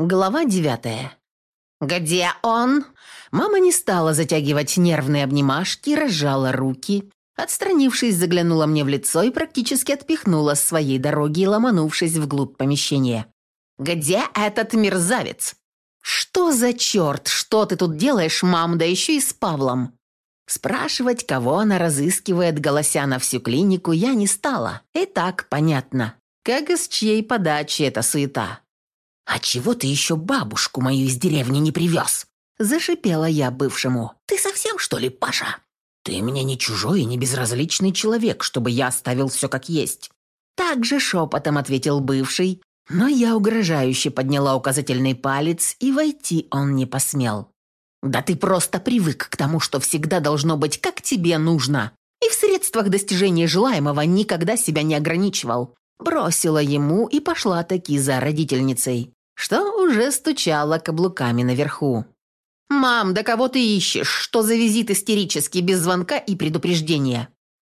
Глава девятая. «Где он?» Мама не стала затягивать нервные обнимашки, разжала руки, отстранившись, заглянула мне в лицо и практически отпихнула с своей дороги, ломанувшись вглубь помещения. «Где этот мерзавец?» «Что за черт? Что ты тут делаешь, мам, да еще и с Павлом?» Спрашивать, кого она разыскивает, голося на всю клинику, я не стала. И так понятно. Как и с чьей подачи эта суета. «А чего ты еще бабушку мою из деревни не привез?» Зашипела я бывшему. «Ты совсем, что ли, Паша?» «Ты мне не чужой и не безразличный человек, чтобы я оставил все как есть». Так же шепотом ответил бывший, но я угрожающе подняла указательный палец, и войти он не посмел. «Да ты просто привык к тому, что всегда должно быть, как тебе нужно, и в средствах достижения желаемого никогда себя не ограничивал». Бросила ему и пошла таки за родительницей что уже стучала каблуками наверху. «Мам, да кого ты ищешь? Что за визит истерический, без звонка и предупреждения?»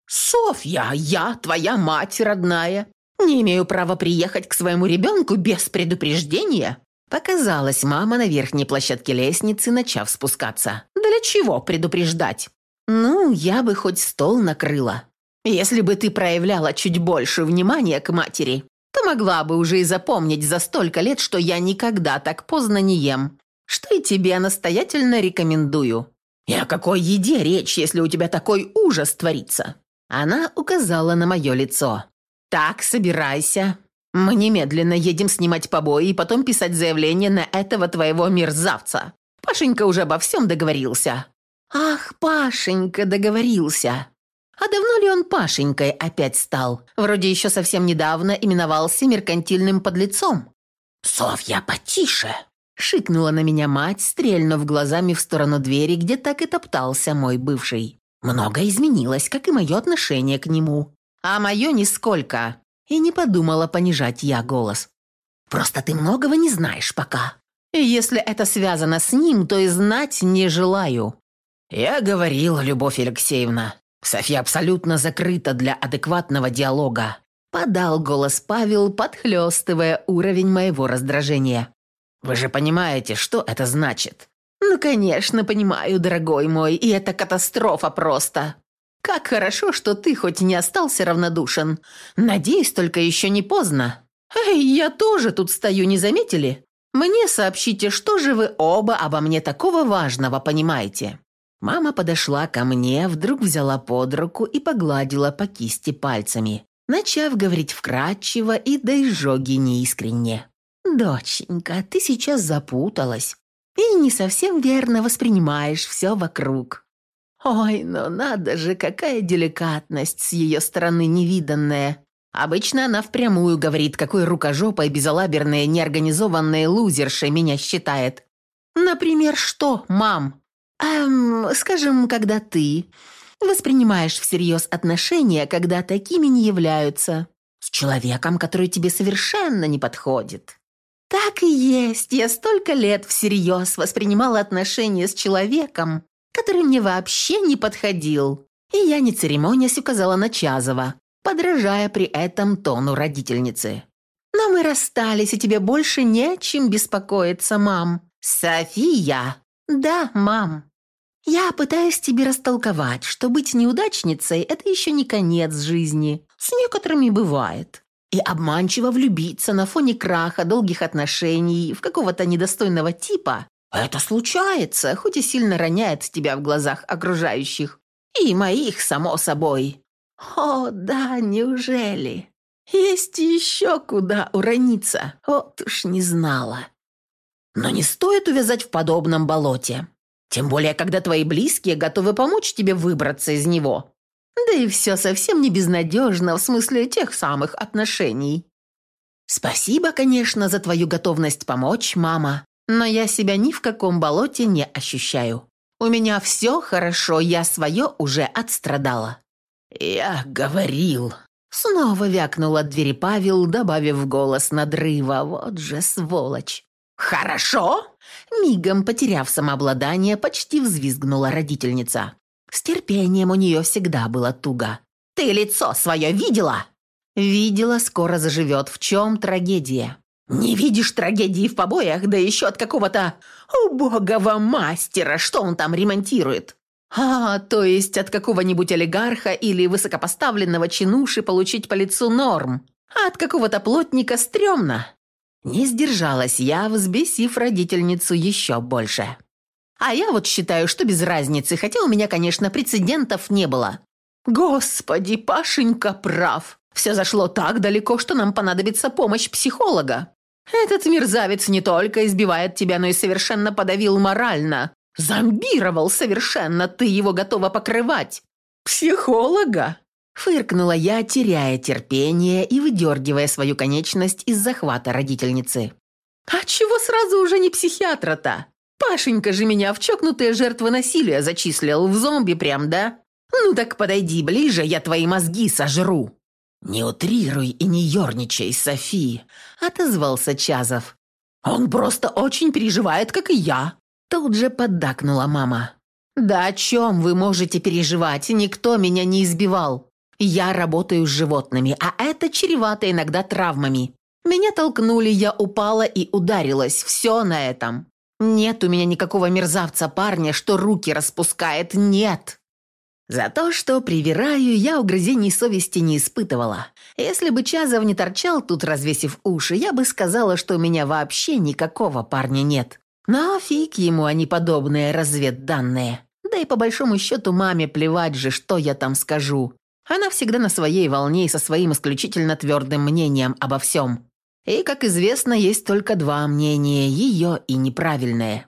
«Софья, я твоя мать родная. Не имею права приехать к своему ребенку без предупреждения?» Показалась мама на верхней площадке лестницы, начав спускаться. «Для чего предупреждать?» «Ну, я бы хоть стол накрыла. Если бы ты проявляла чуть больше внимания к матери, то могла бы уже и запомнить за столько лет, что я никогда так поздно не ем. Что и тебе настоятельно рекомендую. И о какой еде речь, если у тебя такой ужас творится?» Она указала на мое лицо. «Так, собирайся. Мы немедленно едем снимать побои и потом писать заявление на этого твоего мерзавца. Пашенька уже обо всем договорился». «Ах, Пашенька договорился. А давно ли он Пашенькой опять стал? Вроде еще совсем недавно именовался меркантильным подлецом. «Софья, потише!» Шикнула на меня мать, стрельнув глазами в сторону двери, где так и топтался мой бывший. Много изменилось, как и мое отношение к нему. А мое нисколько. И не подумала понижать я голос. «Просто ты многого не знаешь пока. И если это связано с ним, то и знать не желаю». «Я говорил, Любовь Алексеевна, София абсолютно закрыта для адекватного диалога», – подал голос Павел, подхлёстывая уровень моего раздражения. «Вы же понимаете, что это значит?» «Ну, конечно, понимаю, дорогой мой, и это катастрофа просто. Как хорошо, что ты хоть не остался равнодушен. Надеюсь, только еще не поздно. Эй, я тоже тут стою, не заметили? Мне сообщите, что же вы оба обо мне такого важного понимаете?» Мама подошла ко мне, вдруг взяла под руку и погладила по кисти пальцами, начав говорить вкрадчиво и до изжоги неискренне. «Доченька, ты сейчас запуталась и не совсем верно воспринимаешь все вокруг. Ой, ну надо же, какая деликатность с ее стороны невиданная. Обычно она впрямую говорит, какой рукожопой безалаберная неорганизованная лузерша меня считает. Например, что, мам?» Эм, скажем, когда ты воспринимаешь всерьез отношения, когда такими не являются, с человеком, который тебе совершенно не подходит. Так и есть. Я столько лет всерьез воспринимала отношения с человеком, который мне вообще не подходил. И я, не церемонясь, указала на Чазова, подражая при этом тону родительницы. «Но мы расстались, и тебе больше не чем беспокоиться, мам». «София!» «Да, мам». Я пытаюсь тебе растолковать, что быть неудачницей – это еще не конец жизни. С некоторыми бывает. И обманчиво влюбиться на фоне краха долгих отношений в какого-то недостойного типа – это случается, хоть и сильно роняет тебя в глазах окружающих. И моих, само собой. О, да, неужели? Есть еще куда урониться. Вот уж не знала. Но не стоит увязать в подобном болоте. Тем более, когда твои близкие готовы помочь тебе выбраться из него. Да и все совсем не безнадежно в смысле тех самых отношений. Спасибо, конечно, за твою готовность помочь, мама, но я себя ни в каком болоте не ощущаю. У меня все хорошо, я свое уже отстрадала». «Я говорил». Снова вякнул от двери Павел, добавив голос надрыва. «Вот же сволочь». «Хорошо?» Мигом, потеряв самообладание, почти взвизгнула родительница. С терпением у нее всегда было туго. «Ты лицо свое видела?» «Видела, скоро заживет. В чем трагедия?» Не видишь трагедии в побоях, да еще от какого-то убогого мастера, что он там ремонтирует? А, то есть от какого-нибудь олигарха или высокопоставленного чинуши получить по лицу норм, а от какого-то плотника стрёмно. Не сдержалась я, взбесив родительницу еще больше. А я вот считаю, что без разницы, хотя у меня, конечно, прецедентов не было. Господи, Пашенька прав. Все зашло так далеко, что нам понадобится помощь психолога. Этот мерзавец не только избивает тебя, но и совершенно подавил морально. Зомбировал совершенно, ты его готова покрывать. Психолога? Фыркнула я, теряя терпение и выдергивая свою конечность из захвата родительницы. «А чего сразу уже не психиатра-то? Пашенька же меня в чокнутые жертвы насилия зачислил, в зомби прям, да? Ну так подойди ближе, я твои мозги сожру». «Не утрируй и не ерничай, Софи», — отозвался Чазов. «Он просто очень переживает, как и я», — тут же поддакнула мама. «Да о чем вы можете переживать? Никто меня не избивал. Я работаю с животными, а это чревато иногда травмами. Меня толкнули, я упала и ударилась. Все на этом. Нет у меня никакого мерзавца парня, что руки распускает. Нет. За то, что привираю, я угрызений совести не испытывала. Если бы Чазов не торчал тут, развесив уши, я бы сказала, что у меня вообще никакого парня нет. Но фиг ему, а не подобные разведданные. Да и по большому счету маме плевать же, что я там скажу. Она всегда на своей волне и со своим исключительно твердым мнением обо всем. И, как известно, есть только два мнения – ее и неправильное.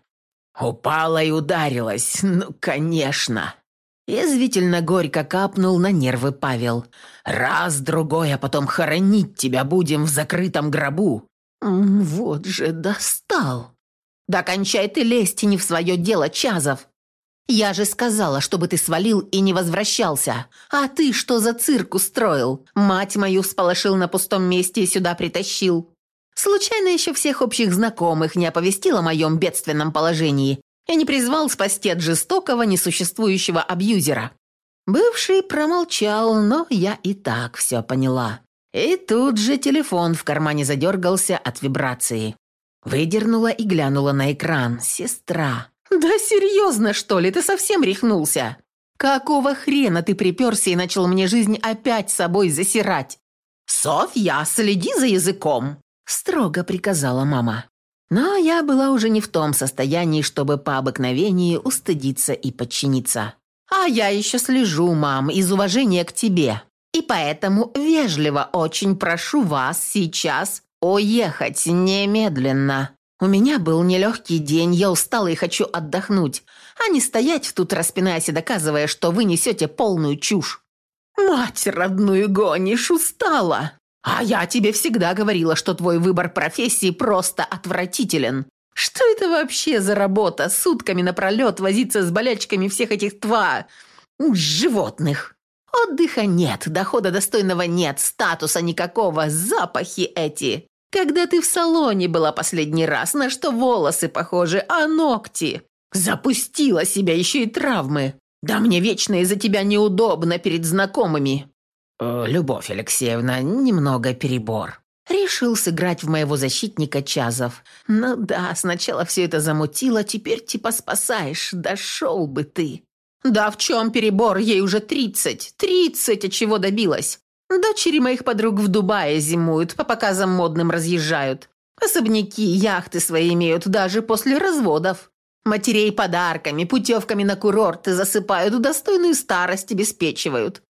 «Упала и ударилась, ну, конечно!» Язвительно горько капнул на нервы Павел. «Раз, другой, а потом хоронить тебя будем в закрытом гробу». «Вот же достал!» «Да кончай ты лезть не в свое дело, Чазов!» «Я же сказала, чтобы ты свалил и не возвращался. А ты что за цирк устроил? Мать мою сполошил на пустом месте и сюда притащил. Случайно еще всех общих знакомых не оповестил о моем бедственном положении и не призвал спасти от жестокого, несуществующего абьюзера». Бывший промолчал, но я и так все поняла. И тут же телефон в кармане задергался от вибрации. Выдернула и глянула на экран. «Сестра». «Да серьезно, что ли? Ты совсем рехнулся? Какого хрена ты приперся и начал мне жизнь опять собой засирать?» «Софья, следи за языком!» – строго приказала мама. Но я была уже не в том состоянии, чтобы по обыкновению устыдиться и подчиниться. «А я еще слежу, мам, из уважения к тебе. И поэтому вежливо очень прошу вас сейчас уехать немедленно». У меня был нелегкий день, я устала и хочу отдохнуть, а не стоять тут, распинаясь и доказывая, что вы несете полную чушь. Мать родную гонишь, устала. А я тебе всегда говорила, что твой выбор профессии просто отвратителен. Что это вообще за работа, сутками напролет возиться с болячками всех этих тва... животных? Отдыха нет, дохода достойного нет, статуса никакого, запахи эти. Когда ты в салоне была последний раз, на что волосы похожи, а ногти? Запустила себя еще и травмы. Да мне вечно из-за тебя неудобно перед знакомыми. Э, Любовь Алексеевна, немного перебор. Решил сыграть в моего защитника Чазов. Ну да, сначала все это замутило, теперь типа спасаешь. Дошел бы ты. Да в чем перебор? Ей уже тридцать. Тридцать, от чего добилась. Дочери моих подруг в Дубае зимуют, по показам модным разъезжают. Особняки, яхты свои имеют даже после разводов. Матерей подарками, путевками на курорты засыпают, достойную старость обеспечивают.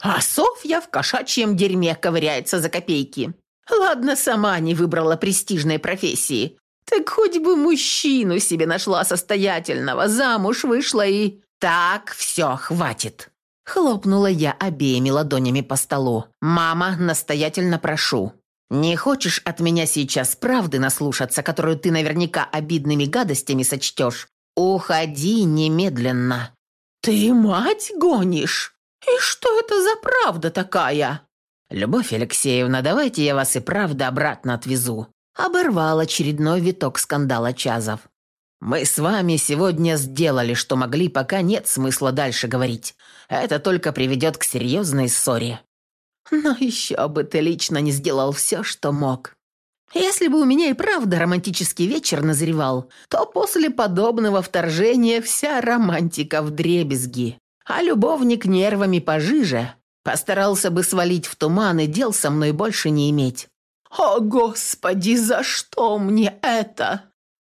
А Софья в кошачьем дерьме ковыряется за копейки. Ладно, сама не выбрала престижной профессии. Так хоть бы мужчину себе нашла состоятельного, замуж вышла и... Так, все, хватит. Хлопнула я обеими ладонями по столу. «Мама, настоятельно прошу. Не хочешь от меня сейчас правды наслушаться, которую ты наверняка обидными гадостями сочтешь? Уходи немедленно». «Ты мать гонишь? И что это за правда такая?» «Любовь Алексеевна, давайте я вас и правда обратно отвезу». Оборвал очередной виток скандала Чазов. «Мы с вами сегодня сделали, что могли, пока нет смысла дальше говорить. Это только приведет к серьезной ссоре». «Но еще бы ты лично не сделал все, что мог». Если бы у меня и правда романтический вечер назревал, то после подобного вторжения вся романтика в дребезги, а любовник нервами пожиже постарался бы свалить в туман и дел со мной больше не иметь. «О, Господи, за что мне это?»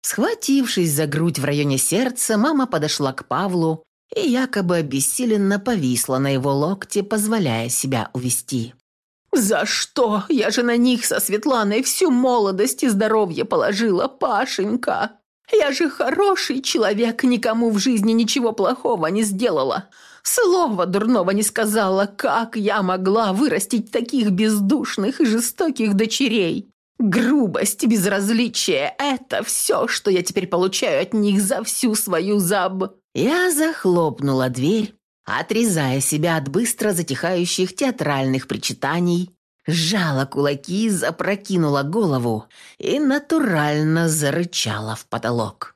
Схватившись за грудь в районе сердца, мама подошла к Павлу и якобы обессиленно повисла на его локте, позволяя себя увести. «За что? Я же на них со Светланой всю молодость и здоровье положила, Пашенька! Я же хороший человек, никому в жизни ничего плохого не сделала. Слова дурного не сказала, как я могла вырастить таких бездушных и жестоких дочерей. Грубость, безразличие – это все, что я теперь получаю от них за всю свою заб. Я захлопнула дверь, отрезая себя от быстро затихающих театральных причитаний, сжала кулаки, запрокинула голову и натурально зарычала в потолок.